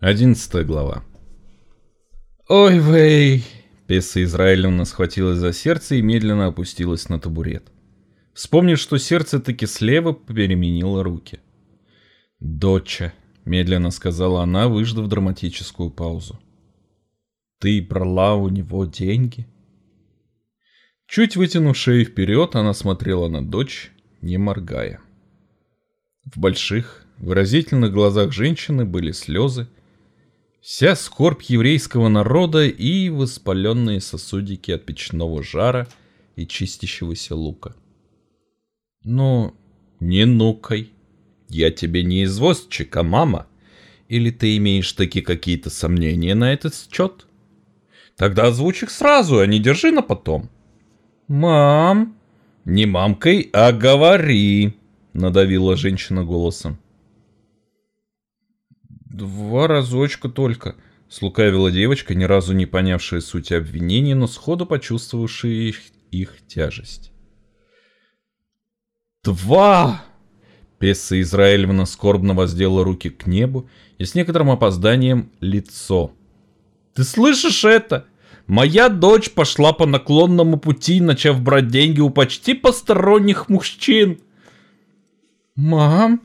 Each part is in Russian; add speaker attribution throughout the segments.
Speaker 1: Одиннадцатая глава. «Ой, вей!» Песса Израилевна схватилась за сердце и медленно опустилась на табурет. Вспомнив, что сердце таки слева переменило руки. «Доча», — медленно сказала она, выждав драматическую паузу. «Ты брала у него деньги?» Чуть вытянув шею вперед, она смотрела на дочь, не моргая. В больших, выразительных глазах женщины были слезы, вся скорбь еврейского народа и воспаленные сосудики от печного жара и чистящегося лука. «Ну, не нукай, я тебе не извозчик, а мама. Или ты имеешь таки какие-то сомнения на этот счет? Тогда озвучь их сразу, а не держи на потом». «Мам!» «Не мамкой, а говори!» — надавила женщина голосом.
Speaker 2: «Два разочка только», — слукавила девочка, ни разу не понявшая суть обвинений, но сходу почувствовавшая их, их тяжесть.
Speaker 1: «Два!» Песса Израилевна скорбно воздела руки к небу и с некоторым опозданием лицо. «Ты слышишь это? Моя дочь пошла по наклонному пути, начав брать деньги у почти посторонних мужчин!»
Speaker 2: «Мам!»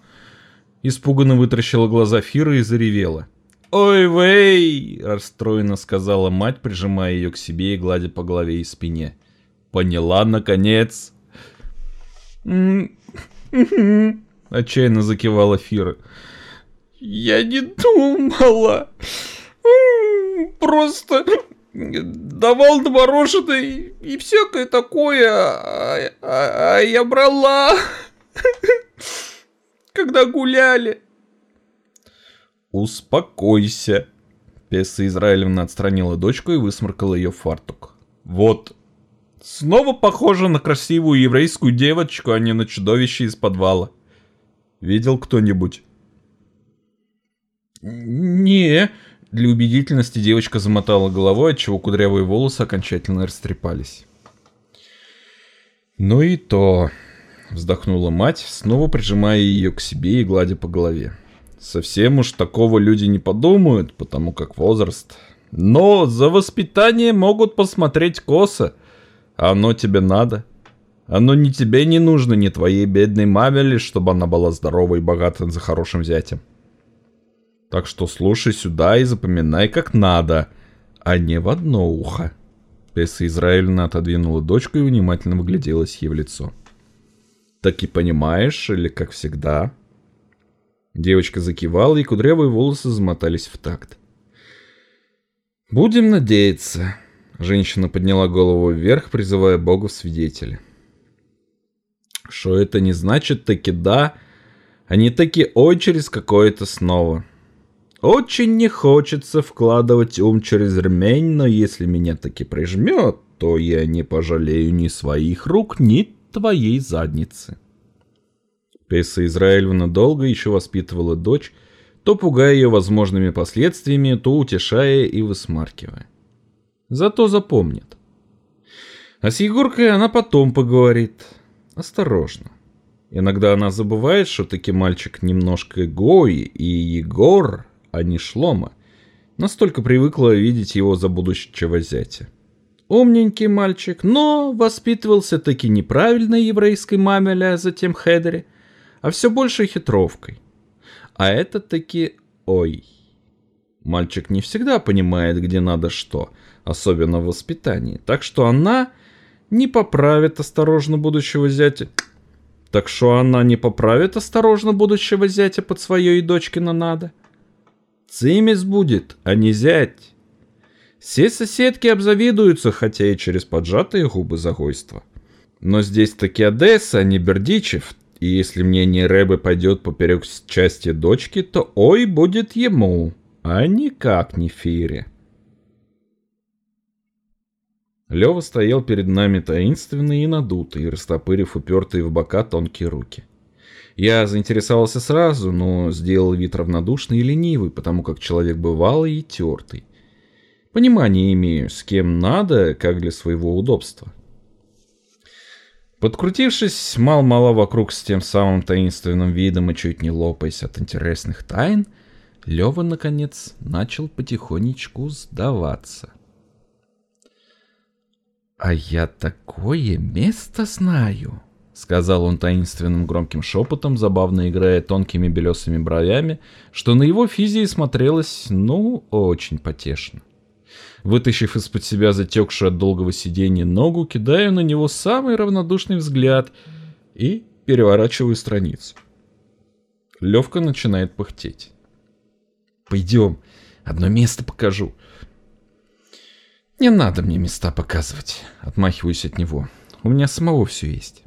Speaker 2: Испуганно вытаращила глаза Фира и заревела.
Speaker 1: «Ой, вей!» – расстроенно сказала мать, прижимая ее к себе и гладя по голове и спине. «Поняла, наконец!»
Speaker 2: Отчаянно закивала Фира.
Speaker 3: «Я не думала. Просто давал мороженое и всякое такое, а, а, а я брала когда гуляли.
Speaker 1: Успокойся. Песса Израилевна отстранила дочку и высморкала ее в фартук. Вот. Снова похоже на красивую еврейскую девочку, а не на чудовище из подвала. Видел кто-нибудь?
Speaker 2: Не, для убедительности девочка замотала головой, отчего кудрявые волосы окончательно растрепались.
Speaker 1: Ну и то, вздохнула мать, снова прижимая ее к себе и гладя по голове. Совсем уж такого люди не подумают, потому как возраст. Но за воспитание могут посмотреть косо. А оно тебе надо. Оно ни тебе не нужно, ни твоей бедной маме лишь, чтобы она была здоровой и богатой за хорошим зятем. Так что слушай сюда и запоминай как надо, а не в одно ухо. Песса Израильна отодвинула дочку и внимательно выгляделась ей в лицо. — так и понимаешь, или как всегда?» Девочка закивала, и кудрявые волосы замотались в такт. «Будем надеяться», — женщина подняла голову вверх, призывая Бога в свидетели. «Что это не значит таки да, а не таки ой через какое-то снова. Очень не хочется вкладывать ум через ремень, но если меня таки прижмет, то я не пожалею ни своих рук, ни твоей задницы. Песса Израилевна долго еще воспитывала дочь, то пугая ее возможными последствиями, то утешая и высмаркивая. Зато запомнит. А с Егоркой она потом поговорит. Осторожно. Иногда она забывает, что таки мальчик немножко Гой и Егор, а не Шлома. Настолько привыкла видеть его за будущего зятя. Умненький мальчик, но воспитывался таки неправильной еврейской маме, а затем хедере, а все больше хитровкой. А это таки ой. Мальчик не всегда понимает, где надо что, особенно в воспитании, так что она не поправит осторожно будущего зятя. Так что она не поправит осторожно будущего зятя под свое и дочкино надо. Цимис будет, а не зять. Все соседки обзавидуются, хотя и через поджатые губы загойства. Но здесь таки Одесса, а не Бердичев, и если мнение Рэбы пойдет поперек части дочки, то ой будет ему, а никак не Фире. Лева стоял перед нами таинственный и надутый, растопырив упертые в бока тонкие руки. Я заинтересовался сразу, но сделал вид равнодушный и ленивый, потому как человек бывалый и тертый. Понимание имею, с кем надо, как для своего удобства. Подкрутившись мало-мало вокруг с тем самым таинственным видом и чуть не лопаясь от интересных тайн, Лева, наконец, начал потихонечку сдаваться. «А я такое место знаю!» — сказал он таинственным громким шепотом, забавно играя тонкими белесыми бровями, что на его физии смотрелось, ну, очень потешно. Вытащив из-под себя затекшую от долгого сидения ногу, кидаю на него самый равнодушный взгляд и переворачиваю страницу. Левка начинает пыхтеть. «Пойдем, одно место покажу». «Не надо мне места показывать», — отмахиваюсь от него. «У меня самого все есть».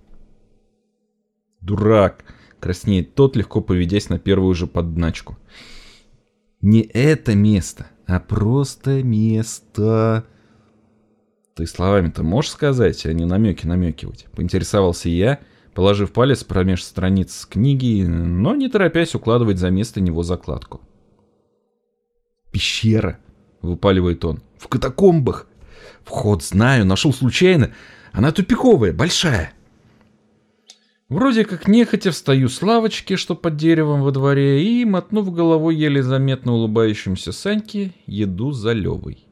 Speaker 1: «Дурак!» — краснеет тот, легко поведясь на первую же подначку. «Не это место, а просто место...» «Ты словами-то можешь сказать, а не намеки намекивать?» — поинтересовался я, положив палец промеж страниц книги, но не торопясь укладывать за место него закладку. «Пещера!» — выпаливает он. «В катакомбах! Вход знаю, нашел случайно. Она тупиковая, большая!» Вроде как нехотя встаю с лавочки, что под деревом во дворе, и, мотнув головой еле заметно улыбающимся Саньке, еду за Левой.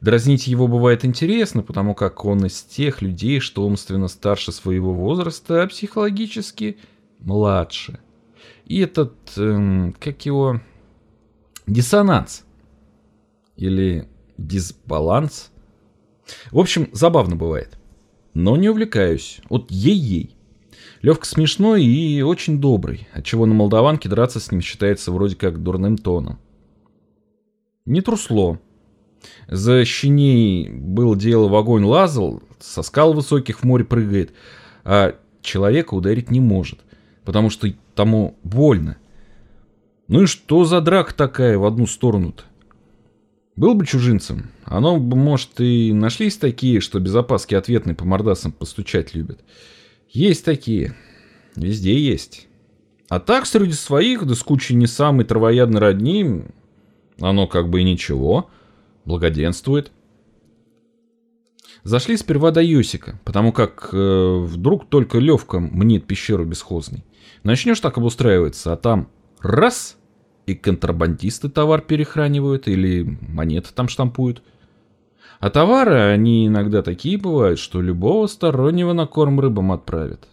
Speaker 1: Дразнить его бывает интересно, потому как он из тех людей, что умственно старше своего возраста, а психологически младше. И этот, эм, как его, диссонанс или дисбаланс. В общем, забавно бывает. Но не увлекаюсь. Вот ей-ей. Левка смешной и очень добрый, отчего на молдаванке драться с ним считается вроде как дурным тоном. Не трусло. За щеней был дело в огонь лазал, со скал высоких в море прыгает, а человека ударить не может, потому что тому больно. Ну и что за драка такая в одну сторону-то? Был бы чужинцем, оно бы, может, и нашлись такие, что без опаски ответный по мордасам постучать любят. Есть такие. Везде есть. А так, среди своих, да с кучей не самой травоядной родни, оно как бы и ничего, благоденствует. Зашли сперва до Юсика, потому как э, вдруг только Левка мнит пещеру бесхозной. Начнешь так обустраиваться, а там раз — и контрабандисты товар перехранивают или монеты там штампуют. А товары, они иногда такие бывают, что любого стороннего на корм рыбам отправят.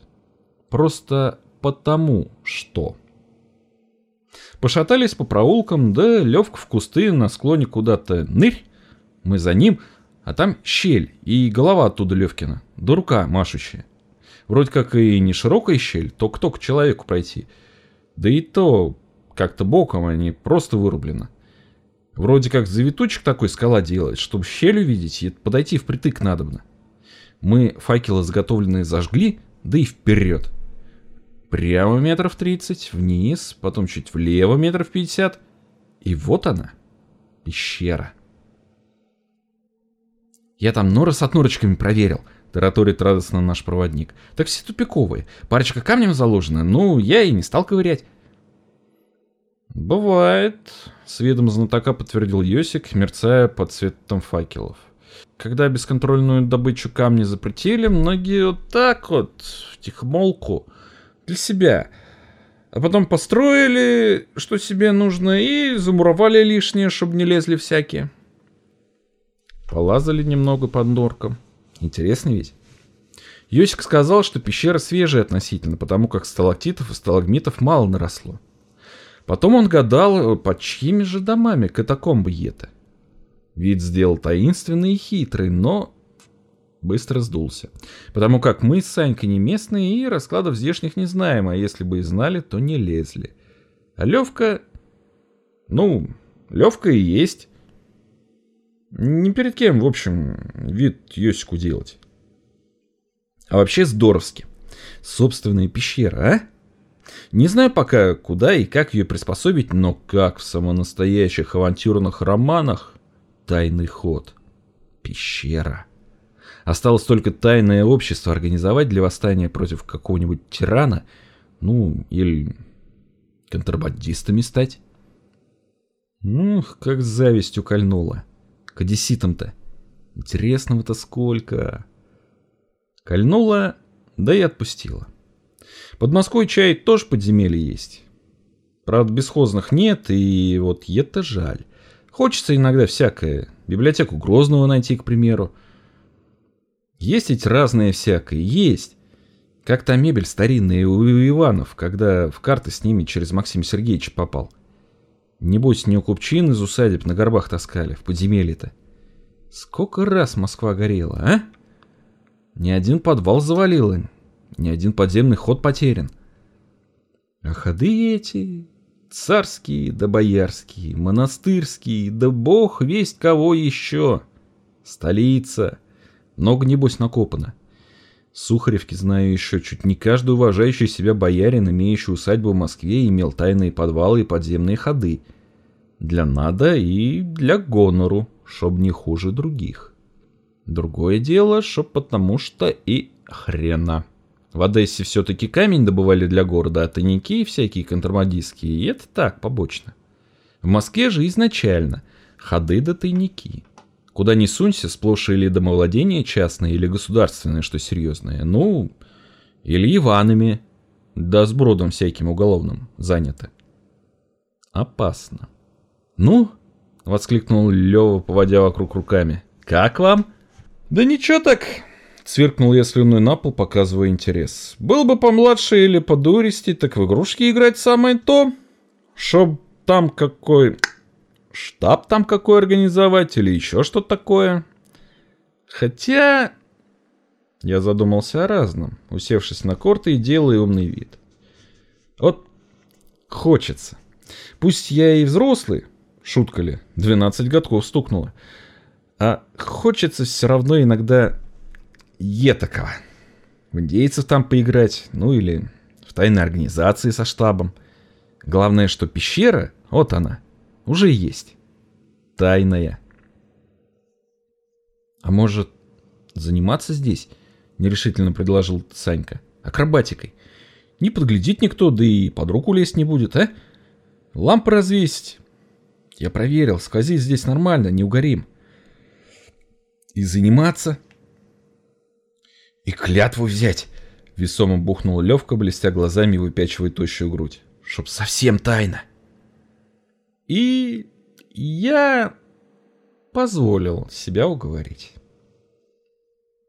Speaker 1: Просто потому что. Пошатались по проулкам, да Левка в кусты на склоне куда-то нырь. Мы за ним, а там щель и голова оттуда Левкина, да рука машущая. Вроде как и не широкая щель, только к человеку пройти. Да и то как-то боком, а не просто вырублено. Вроде как завиточек такой скала делает, чтобы щель увидеть и подойти впритык надобно. Мы факелы заготовленные зажгли, да и вперед. Прямо метров 30, вниз, потом чуть влево метров 50. И вот она, пещера. Я там норы с отнорочками проверил, тараторит радостно наш проводник. Так все тупиковые. Парочка камнем заложена, ну, я и не стал ковырять. «Бывает», — с видом знатока подтвердил Йосик, мерцая под цветом факелов. Когда бесконтрольную добычу камня запретили, многие вот так вот, в тихомолку, для себя. А потом построили, что себе нужно, и замуровали лишнее, чтобы не лезли всякие. Полазали немного под норком. Интересно ведь? Йосик сказал, что пещера свежая относительно, потому как сталактитов и сталагмитов мало наросло. Потом он гадал, под чьими же домами катакомбы это. Вид сделал таинственный и хитрый, но быстро сдулся. Потому как мы с Санькой не местные и раскладов здешних не знаем, а если бы и знали, то не лезли. А Левка... Ну, Левка и есть. Не перед кем, в общем, вид Йосику делать. А вообще здоровски. Собственная пещера, а? Не знаю пока, куда и как ее приспособить, но как в самонастоящих авантюрных романах тайный ход. Пещера. Осталось только тайное общество организовать для восстания против какого-нибудь тирана, ну, или контрабандистами стать. Ух, как зависть укольнула. К одесситам-то. Интересного-то сколько. Кольнула, да и отпустила. Под Москвой чай тоже подземелье есть. Правда, бесхозных нет, и вот это жаль. Хочется иногда всякое. Библиотеку Грозного найти, к примеру. Есть ведь разное всякое, есть. Как та мебель старинная у Иванов, когда в карты с ними через Максима Сергеевича попал. Небось, не у купчин из усадеб на горбах таскали, в подземелье-то. Сколько раз Москва горела, а? Ни один подвал завалило, ни один подземный ход потерян. А ходы эти царские да боярские, монастырские, да бог весть кого еще. Столица. Много, небось, накопано. Сухаревки знаю еще, чуть не каждый уважающий себя боярин, имеющий усадьбу в Москве, имел тайные подвалы и подземные ходы. Для надо и для гонору, чтоб не хуже других. Другое дело, чтоб потому что и хрена. В Одессе все-таки камень добывали для города, а тайники всякие контрабандистские, и это так, побочно. В Москве же изначально ходы да тайники. Куда ни сунься, сплошь или домовладение частное, или государственное, что серьезное. Ну, или Иванами, да с бродом всяким уголовным занято. Опасно. Ну, воскликнул Лева, поводя вокруг руками. Как вам?
Speaker 3: Да ничего так, Сверкнул я слюной на пол, показывая интерес. Был бы помладше или подуристей, так в игрушки играть самое то. Чтоб там какой... Штаб там какой организовать или еще что такое. Хотя... Я задумался о разном, усевшись на корты и делая умный вид. Вот хочется. Пусть я и взрослый, шутка ли, 12 годков стукнуло, а хочется все равно иногда Етакова. В индейцев там поиграть, ну или в тайной организации со штабом. Главное, что пещера, вот она, уже есть. Тайная. А может, заниматься здесь? Нерешительно предложил Санька. Акробатикой. Не подглядит никто, да и под руку лезть не будет, а? Лампы развесить. Я проверил, сквозить здесь нормально, не угорим. И заниматься и клятву взять. Весомо бухнул Левка, блестя глазами и выпячивая тощую грудь. Чтоб совсем тайно. И я позволил себя уговорить.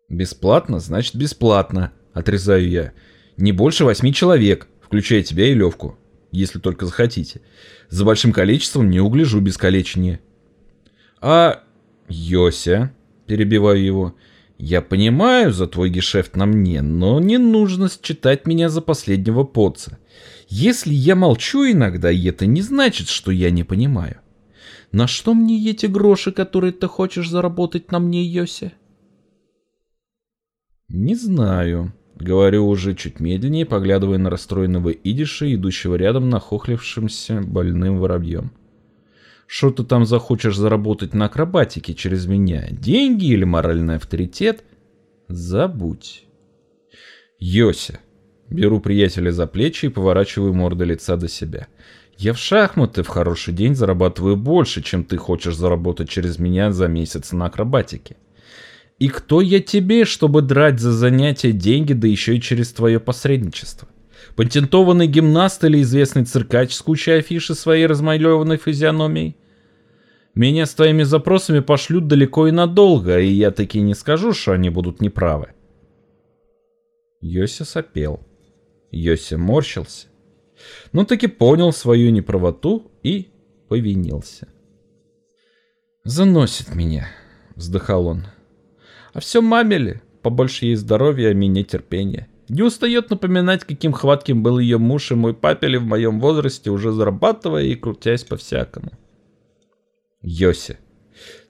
Speaker 3: Бесплатно, значит бесплатно, отрезаю я. Не больше восьми человек, включая тебя и Левку, если только захотите. За большим количеством не угляжу без калечения. А Йося, перебиваю его, — я понимаю за твой гешефт на мне, но не нужно считать меня за последнего поца. Если я молчу иногда, это не значит, что я не понимаю. На что мне эти гроши, которые ты хочешь заработать на мне, Йося? Не знаю, говорю уже чуть медленнее, поглядывая на расстроенного идиша, идущего рядом нахохлившимся больным воробьем. Что ты там захочешь заработать на акробатике через меня? Деньги или моральный авторитет? Забудь. Йося. Беру приятеля за плечи и поворачиваю морду лица до себя. Я в шахматы в хороший день зарабатываю больше, чем ты хочешь заработать через меня за месяц на акробатике. И кто я тебе, чтобы драть за занятия деньги, да еще и через твое посредничество? Патентованный гимнаст или известный циркач с кучей афиши своей размалеванной физиономией? Меня с твоими запросами пошлют далеко и надолго, и я таки не скажу, что они будут неправы. Йося сопел. Йося морщился. Но таки понял свою неправоту и повинился. «Заносит меня», — вздыхал он. «А все мамели, побольше ей здоровья, а мне терпения. Не устает напоминать, каким хватким был ее муж и мой папели в моем возрасте, уже зарабатывая и крутясь по-всякому. Йоси,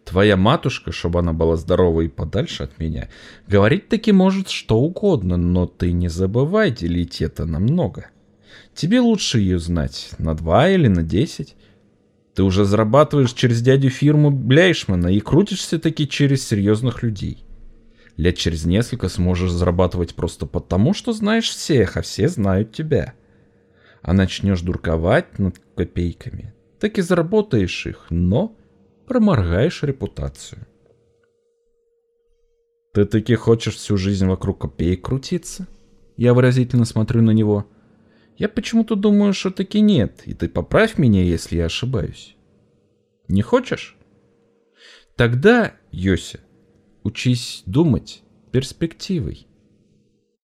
Speaker 3: твоя матушка, чтобы она была здорова и подальше от меня, говорить таки может что угодно, но ты не забывай делить это на много. Тебе лучше ее знать на два или на десять. Ты уже зарабатываешь через дядю фирму Бляйшмана и крутишься таки через серьезных людей лет через несколько сможешь зарабатывать просто потому, что знаешь всех, а все знают тебя. А начнешь дурковать над копейками, так и заработаешь их, но проморгаешь репутацию. Ты таки хочешь всю жизнь вокруг копеек крутиться? Я выразительно смотрю на него. Я почему-то думаю, что таки нет, и ты поправь меня, если я ошибаюсь. Не хочешь? Тогда, Йося, учись думать перспективой.